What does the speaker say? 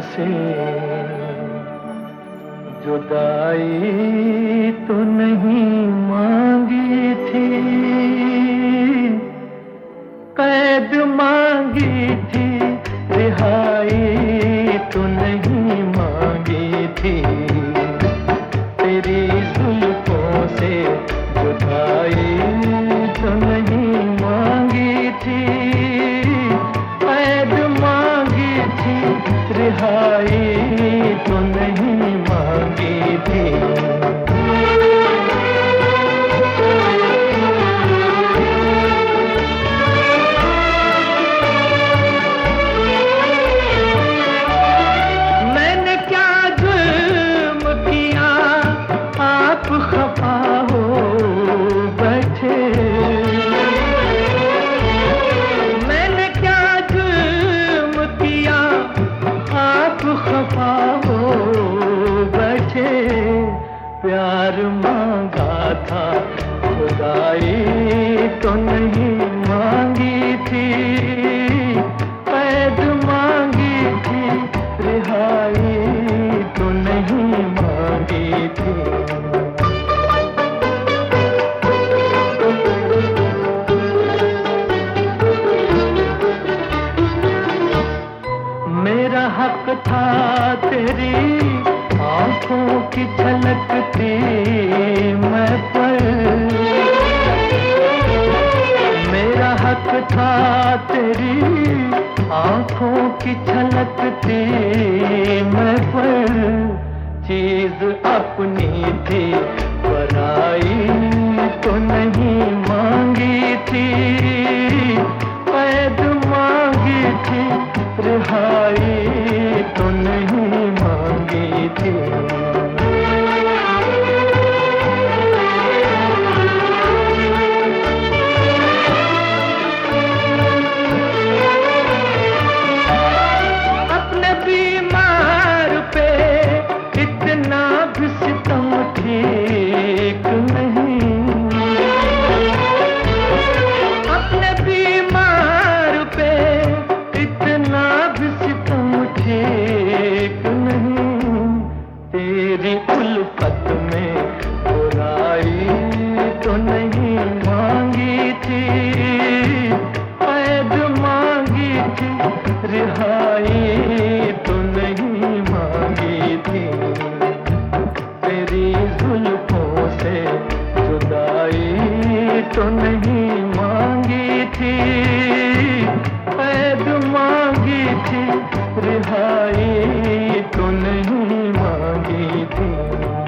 से जुदाई तो नहीं मांगी थी। कैद मांगी थी, रिहाई तो नहीं मांगी थी। तेरी जुल्फों से जुदाई तो नहीं मांगी थी। खफा हो बैठे। मैंने क्या जुल्म किया? आप खफा हो बैठे। प्यार मांगा था खुदाई। था तेरी आँखों की छलकती मैं पर। मेरा हक था तेरी आँखों की झलक थी मैं पर। चीज़ अपनी थी। उल्फत में बुराई तो नहीं मांगी थी, कैद मांगी थी, रिहाई तो नहीं मांगी थी। तेरी जुल्फों से जुदाई तो नहीं मांगी थी, कैद मांगी थी, रिहाई